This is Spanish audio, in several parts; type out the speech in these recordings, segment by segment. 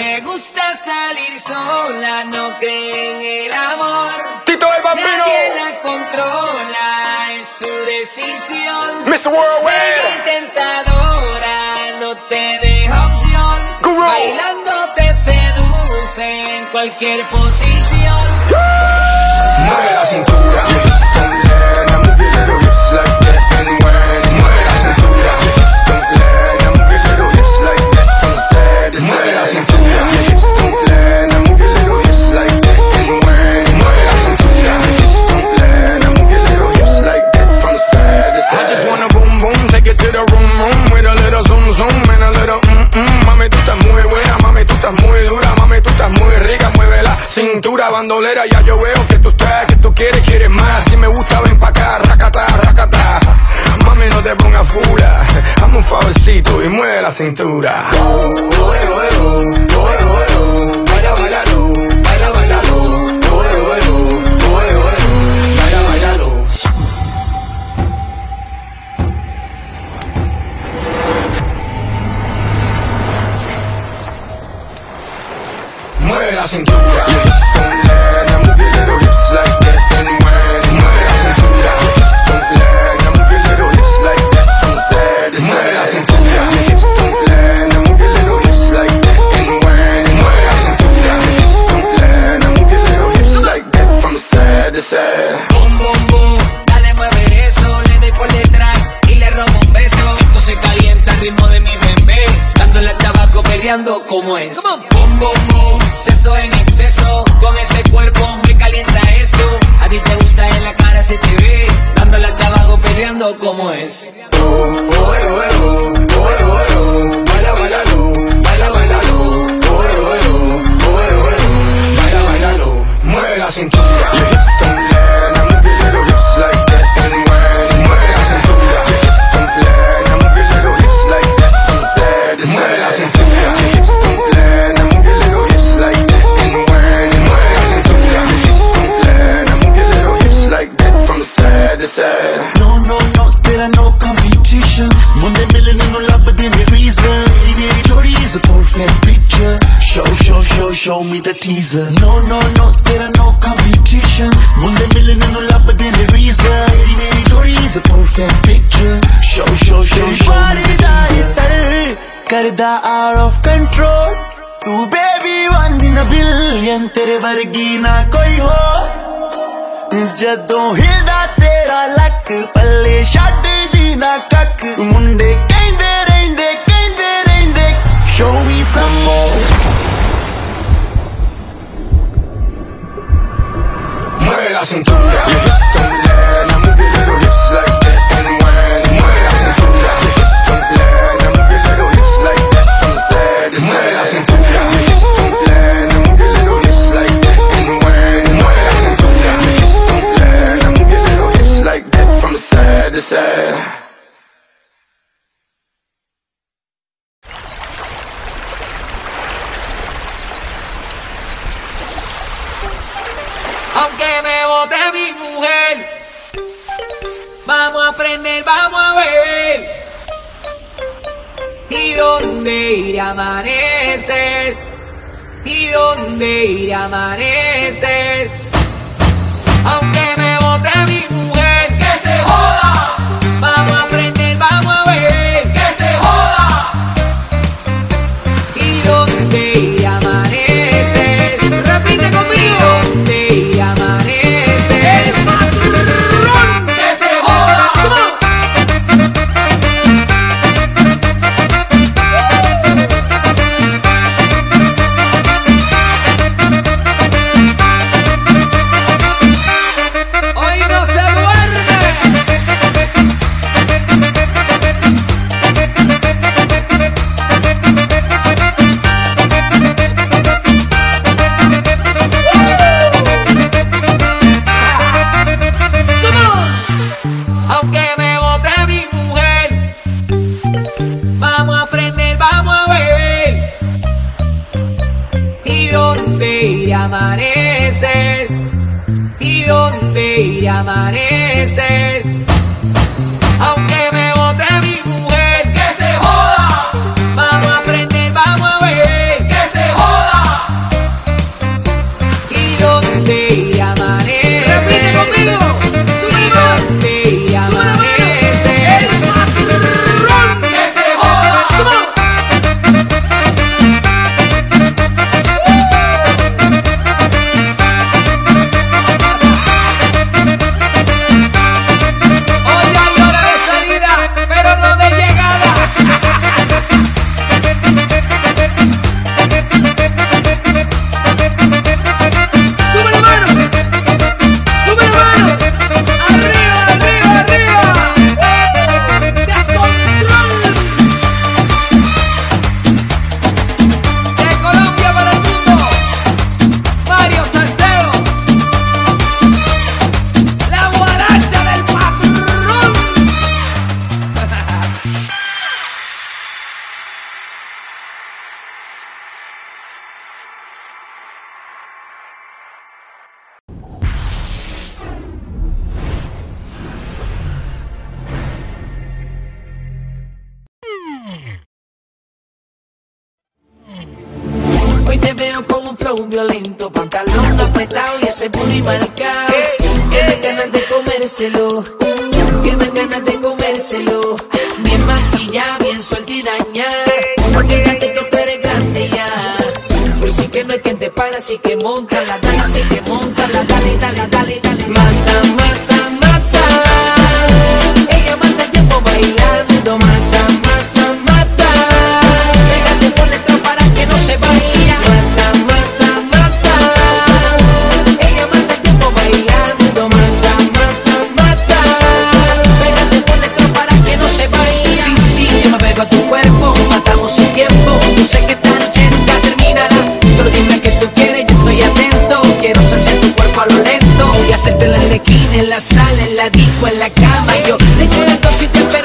Le gusta salir sola, no cree en el amor. Tito el vampiro. Nadie la controla, es su decisión. Mr. Worldwide. tentadora, no te deja opción. Guru. Bailando te seduce en cualquier posición. cintura bandolera, ya yo veo que tú estás, que tú quieres, quieres más. Si me gusta, ven pa' acá, racata, racata. Mami, no te pongas fura, hazme un favorcito y mueve la cintura. Oh, baila, baila, Mueve la cintura. teaser No no no there are no competition मुंडे मिलने नु लभदे ने reason तेरी मेरी जोड़ी is a perfect picture show show show show मारदा इतर करदा out of control Tu baby one in a billion Tere वर्गी ना कोई हो ਜਦੋਂ ਹਿਲਦਾ ਤੇਰਾ ਲੱਕ ਪੱਲੇ ਛੱਡ ਦੀ ਨਾ ਕੱਖ ਮੁੰਡੇ la cintura. amanecer? ¿Y dónde irá amanecer? somebody Un violento, pantalón apretado y ese booty marcado. me ganas de comérselo, tienen ganas de comérselo. Bien maquillada, bien suelta y dañada. No quédate que tú eres grande ya. Pues sí que no es quien te para, sí que monta, la dale, así que monta, la dale, dale, dale, dale. Mándame Yo sé que esta noche nunca terminará. Solo dime que tú quieres, yo estoy atento. Quiero saciar tu cuerpo a lo lento. Y hacerte la esquina, en la sala, en la disco, en la cama. Yo te quiero entonces te.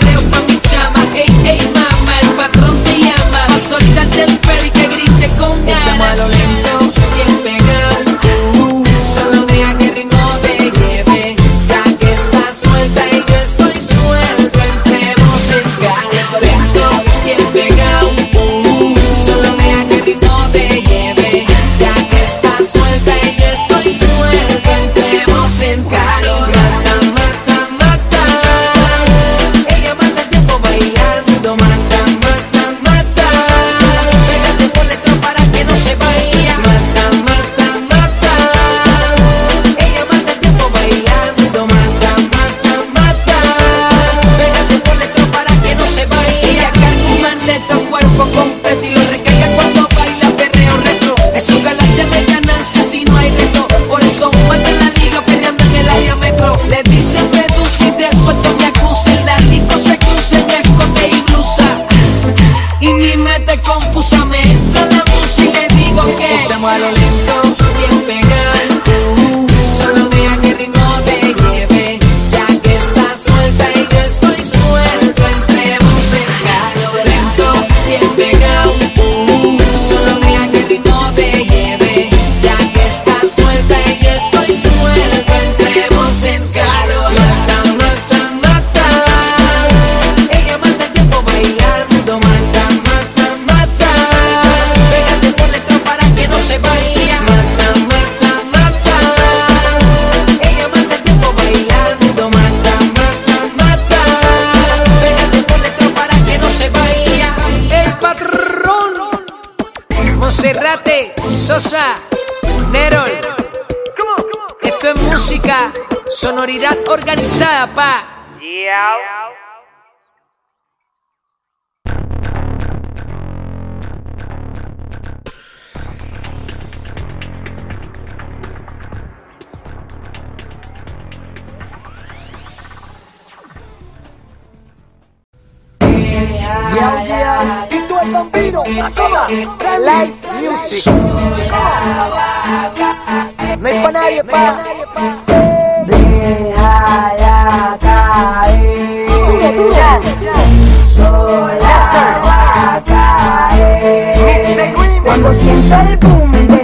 Sonoridad organizada, pa. Yeah. Yeah, yeah. Y tú el bambino, Asoma, Live Music. No hay pa' nadie, pa' dejará caer. Sola va a caer. Eh. Cuando sienta el boom.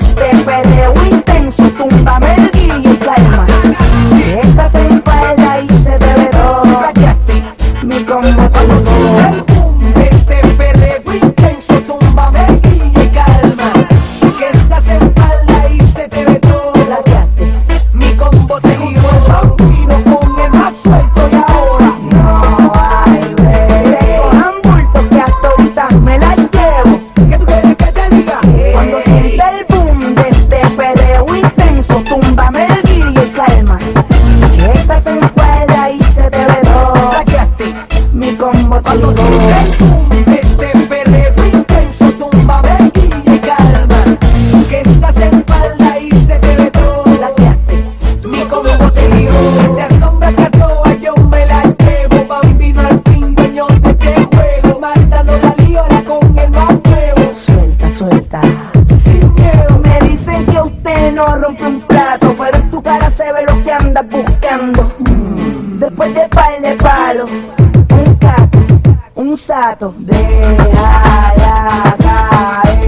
gato. Deja ya caer,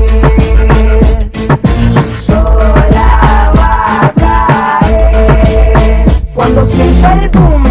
sola va a caer. Cuando sienta el boom.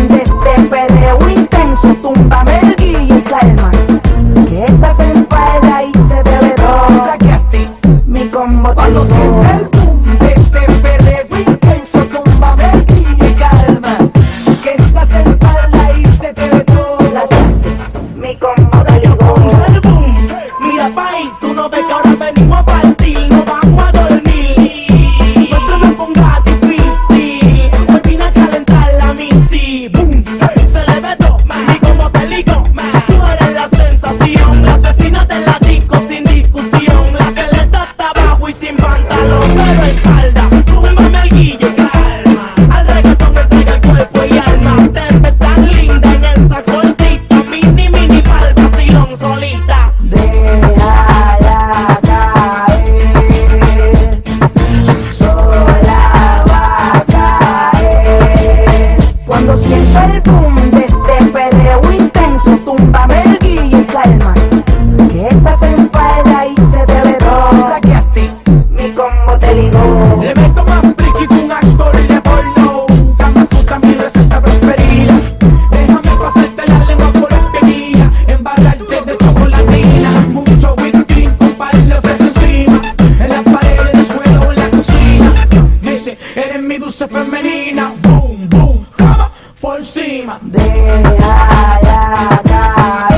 Deja ya, ya.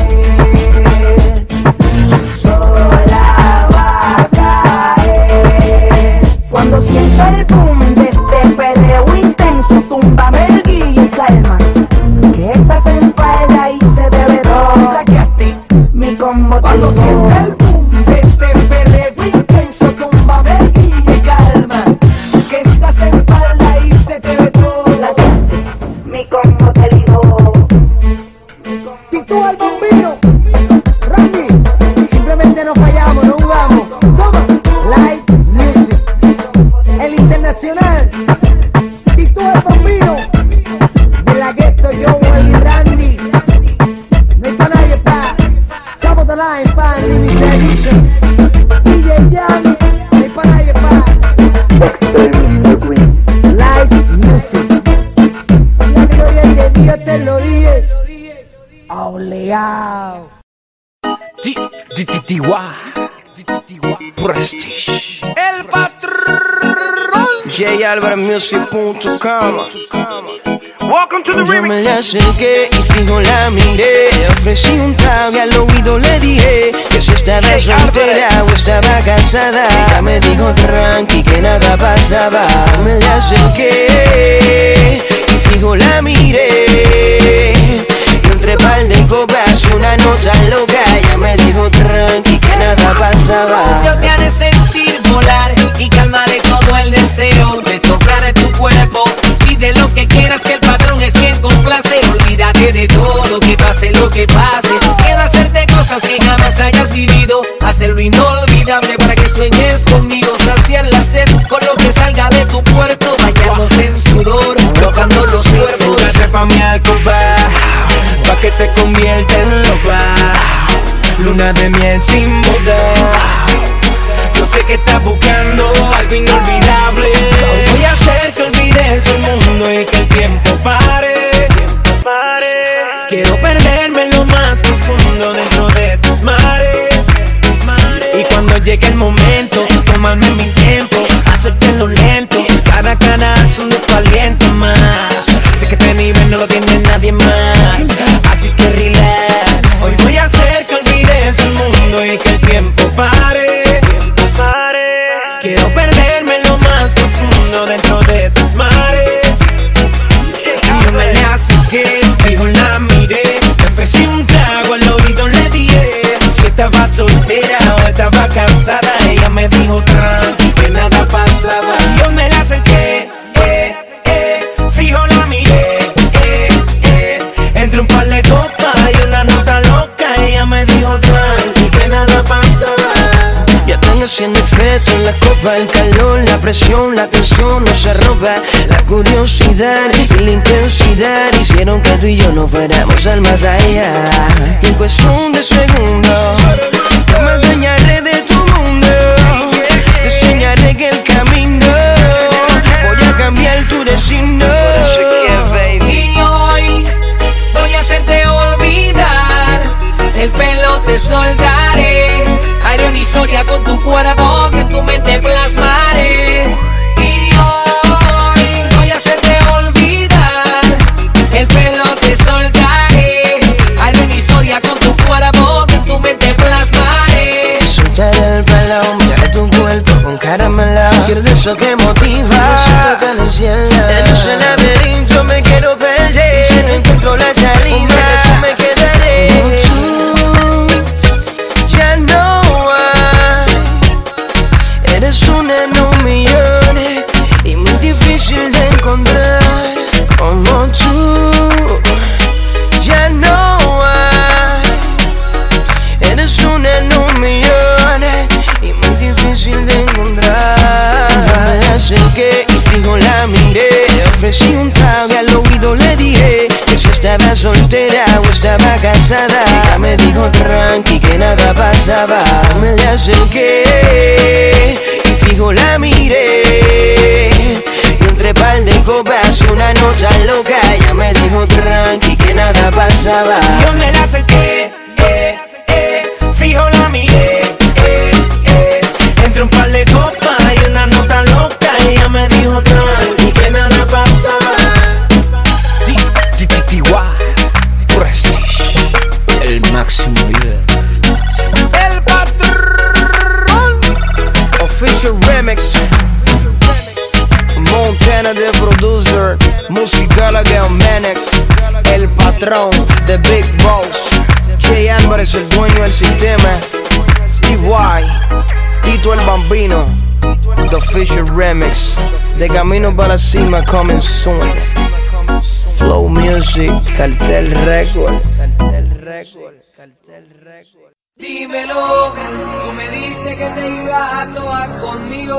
JAlvarMusic.com Yo me le acerqué y fijo la miré. Ofrecí un trago y al oído le dije Que si estaba soltera o estaba casada Ella me dijo tranqui que nada pasaba. Me le acerqué y fijo la miré. Y entre par de copas una nota loca Ella me dijo tranqui que nada pasaba. Yo te haré sentir volar y calmaré Olvídate de todo, que pase lo que pase. Quiero hacerte cosas que jamás hayas vivido. Hacerlo inolvidable para que sueñes conmigo. Saciar la sed con lo que salga de tu puerto. Bañarnos en sudor, tocando los cuerpos. Fúgate pa' mi alcoba Pa' que te convierta en loca Luna de miel sin boda Yo sé que estás buscando algo inolvidable Voy a hacer que olvides el mundo y que el tiempo pare Quiero perderme en lo más profundo dentro de tus mares. Y cuando llegue el momento, tomarme mi tiempo Hacértelo lento, cada canal de tu aliento más. Sé que este nivel no lo tiene nadie más estaba soltera o estaba casada Ella me dijo tranqui, que nada pasaba Yo me la acerqué, eh, eh Fijo la miré, eh, eh. Entre un par haciendo efecto en la copa, el calor, la presión, la tensión no se roba. La curiosidad y la intensidad hicieron que tú y yo no fuéramos al más allá. Y en cuestión de segundos, yo me adueñaré de tu mundo. Te enseñaré que el camino voy a cambiar tu destino. Pelo te soltaré. Haré una historia con tu cuerpo que tu mente plasmaré. Y hoy voy a hacerte olvidar. El pelo te soltaré. Haré una historia con tu cuerpo que tu mente plasmaré. Soltar el pelo, mirar tu cuerpo con caramelo Quiero eso que motiva, eso toca en el cielo En ese laberinto me quiero perder Y si no encuentro la salida, acerqué y fijo la miré. Le ofrecí un trago y al oído le dije Que si estaba soltera o estaba casada. Ella me dijo tranqui que nada pasaba. Me le acerqué y fijo la miré. Y entre par de copas y una nota loca. Ella me dijo tranqui que nada pasaba. Yo me la acerqué. el Bambino, The Fisher Remix. De camino para la cima, coming soon. Flow Music, Cartel Record. Cartel Record, Cartel Record. Dímelo, tú me diste que te ibas a actuar conmigo.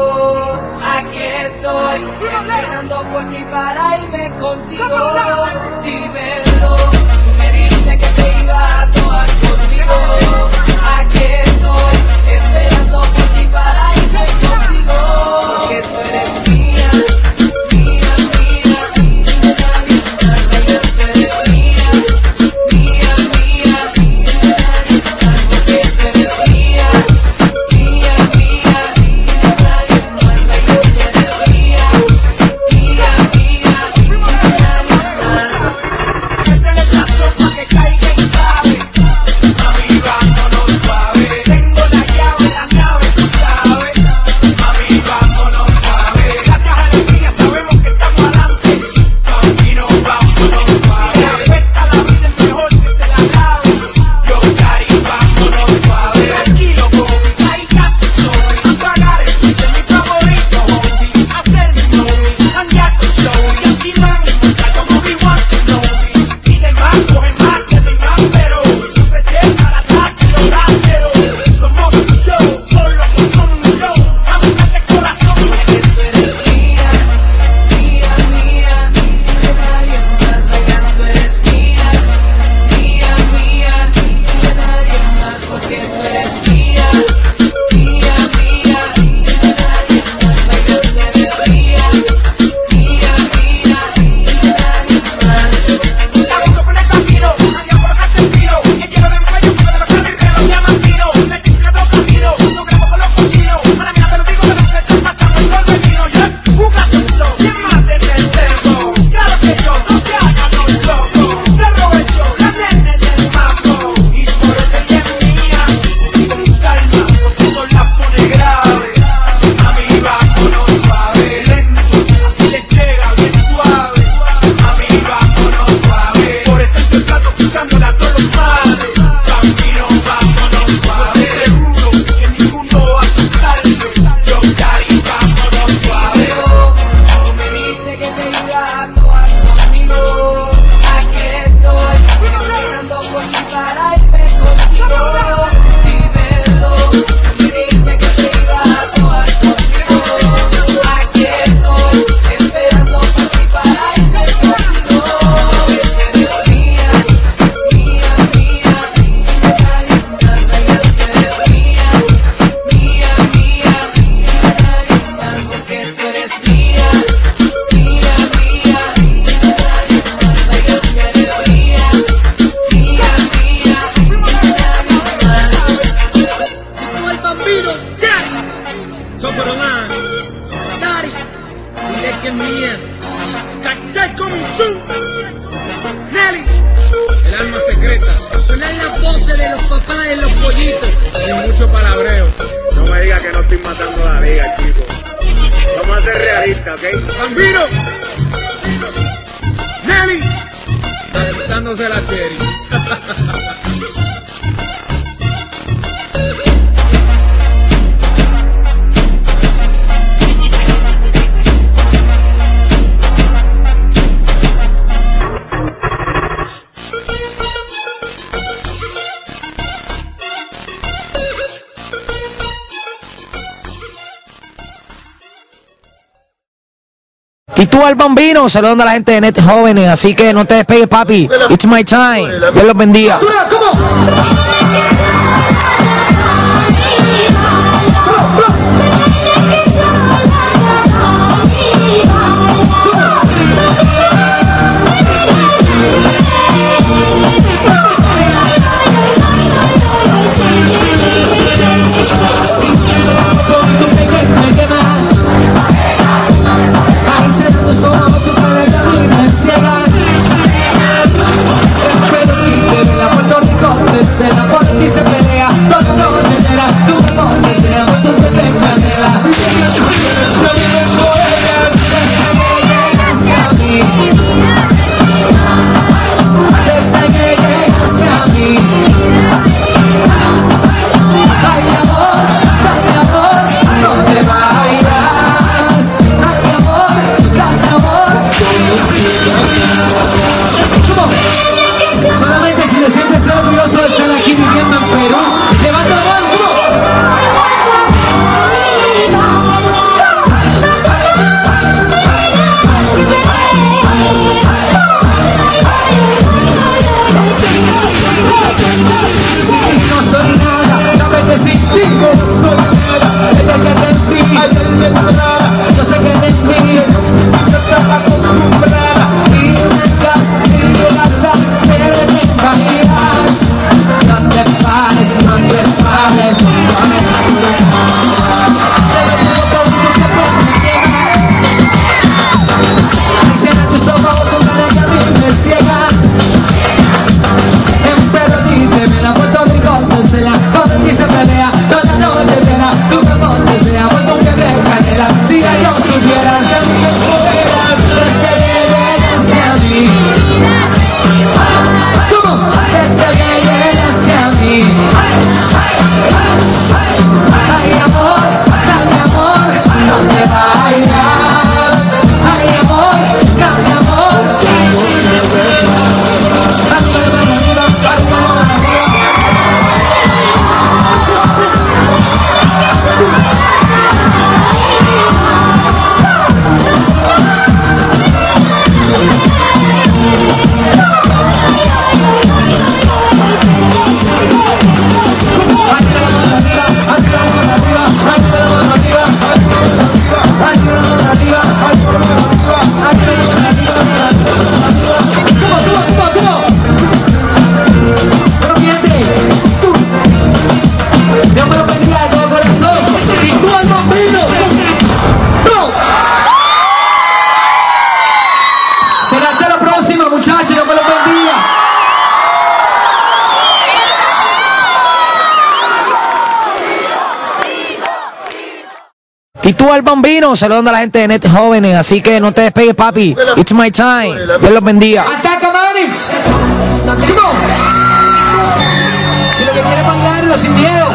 Aquí estoy, esperando por ti para irme contigo. Dímelo, tú me diste que te ibas a actuar conmigo. Aquí estoy. que tú eres. Bambino, saludando a la gente de Net Jóvenes. Así que no te despegues, papi. It's my time. Dios los bendiga. tú al bambino, saludando a la gente de Net Jóvenes, así que no te despegues, papi. It's my time. Dios los bendiga. Ataca Si lo que quieres mandarlo sin miedo.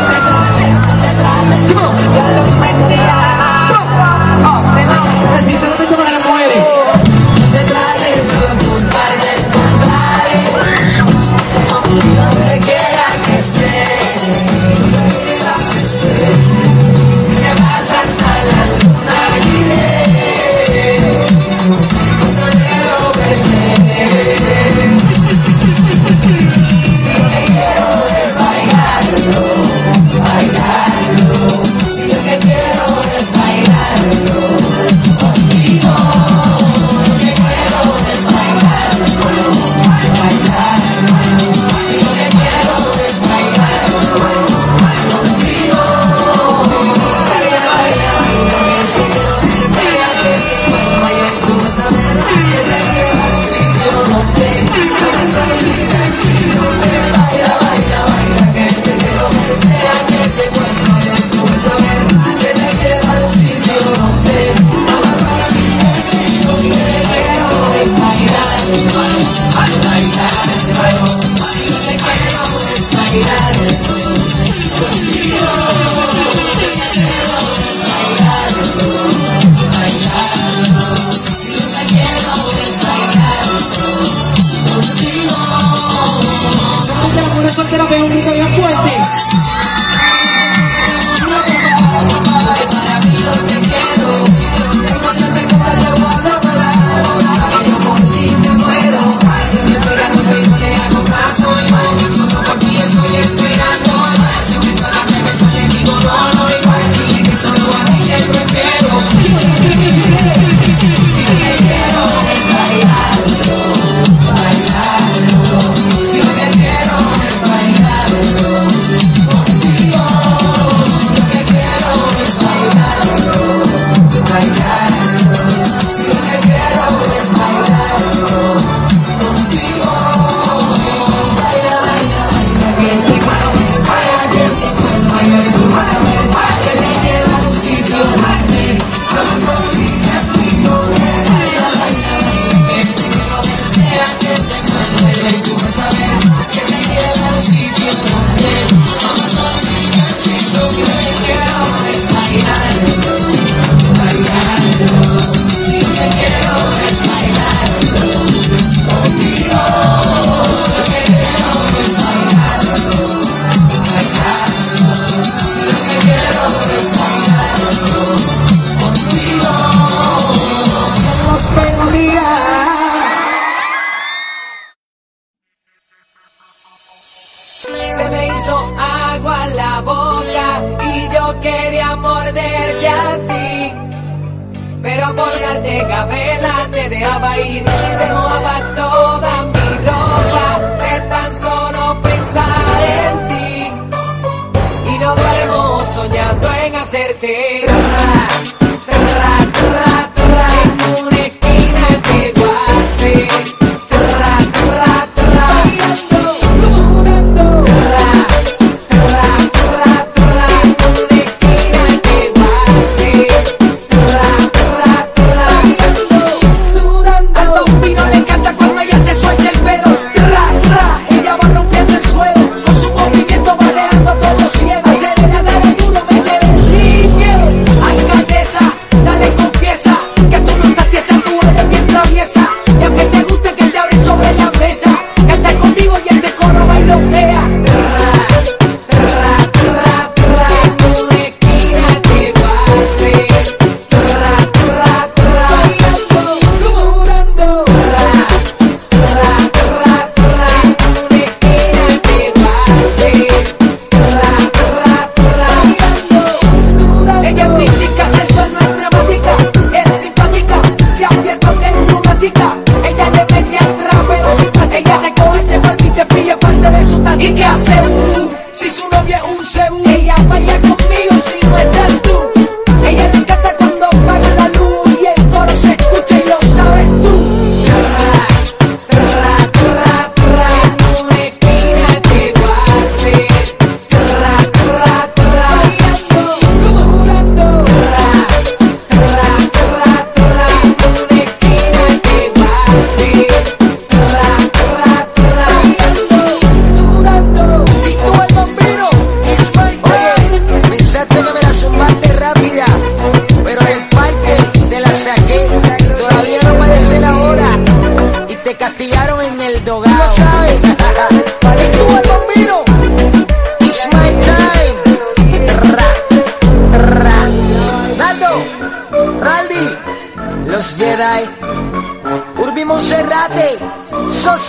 hacerte.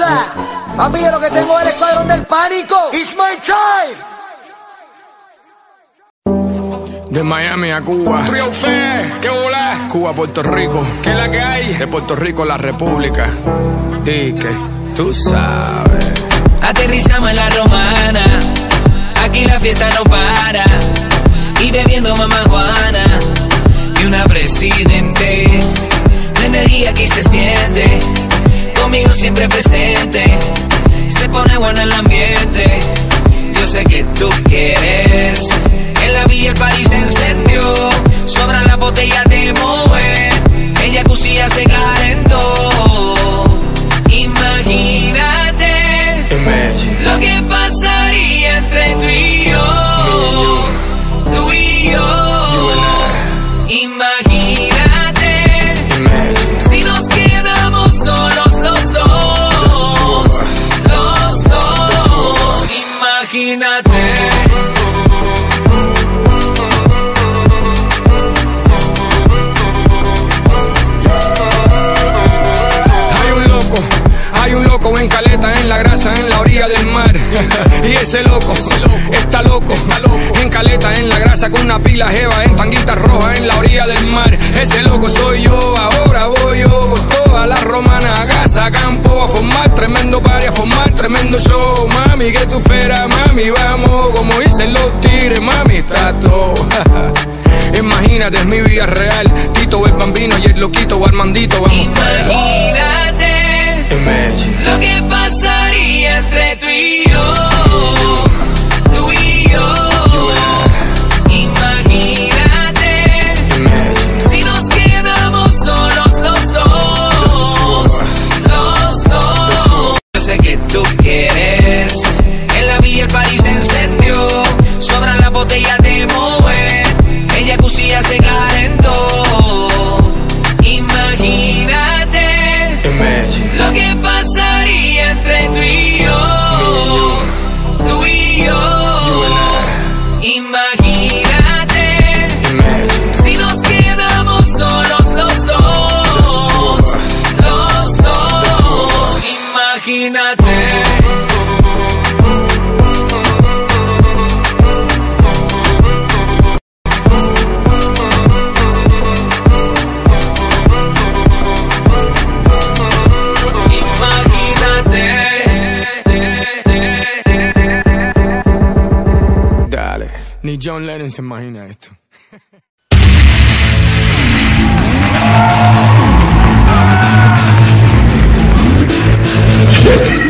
cosa. Papi, yo lo que tengo es el escuadrón del pánico. It's my time. De Miami a Cuba. Trio qué volá. Cuba, Puerto Rico. ¿Qué es la que hay? De Puerto Rico, la República. Tique, tú sabes. Aterrizamos en la romana. Aquí la fiesta no para. Y bebiendo mamá Juana. Y una presidente. La energía aquí se siente conmigo siempre presente. Se pone bueno el ambiente. Yo sé que tú quieres. En la villa el país se encendió. Sobran las botellas de Moe. El jacuzzi ya se calentó. Imagínate lo que pasaría entre tú y yo. Tú y yo. Imagínate. Ese loco, está loco, está. En caleta, en la grasa, con una pila jeva, en tanguita roja, en la orilla del mar. Ese loco soy yo, ahora voy yo por toda la romana, a casa, campo, a formar tremendo party, a formar tremendo show. Mami, que tú esperas, mami, vamos, como dicen los tigres, mami, está todo. Imagínate, es mi vida real. Tito el bambino y el loquito o Armandito, vamos. Imagínate lo que pasaría entre tú y yo. John Lennon se imagina esto.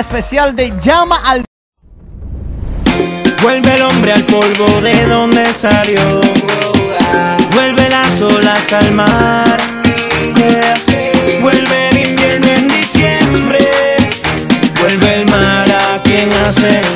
especial de Llama al... Vuelve el hombre al polvo de donde salió. Vuelve las olas al mar. Vuelve el invierno en diciembre. Vuelve el mar a quien hace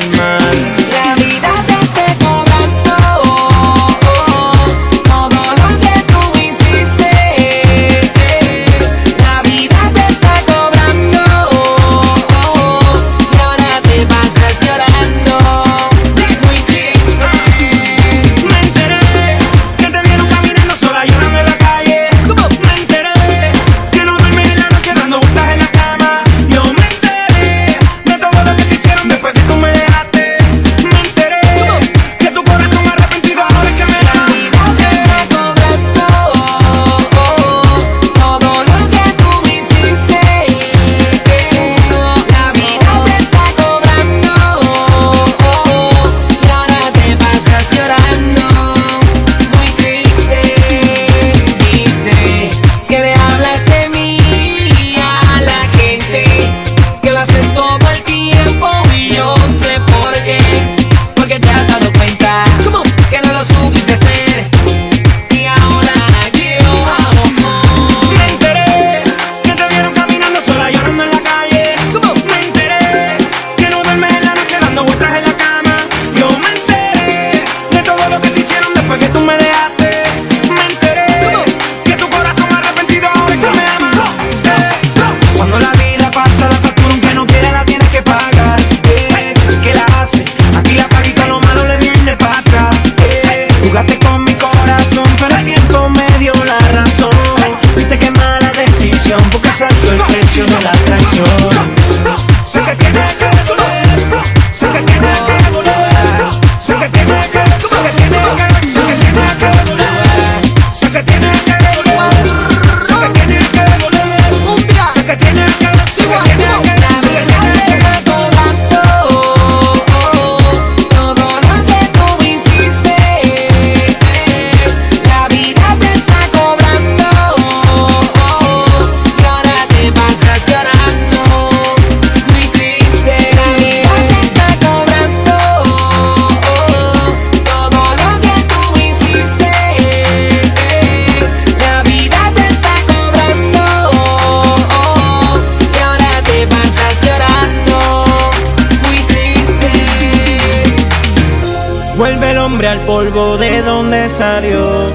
al polvo de donde salió.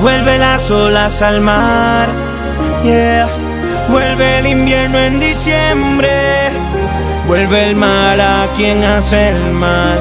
Vuelve las olas al mar. Yeah. Vuelve el invierno en diciembre. Vuelve el mal a quien hace el mal.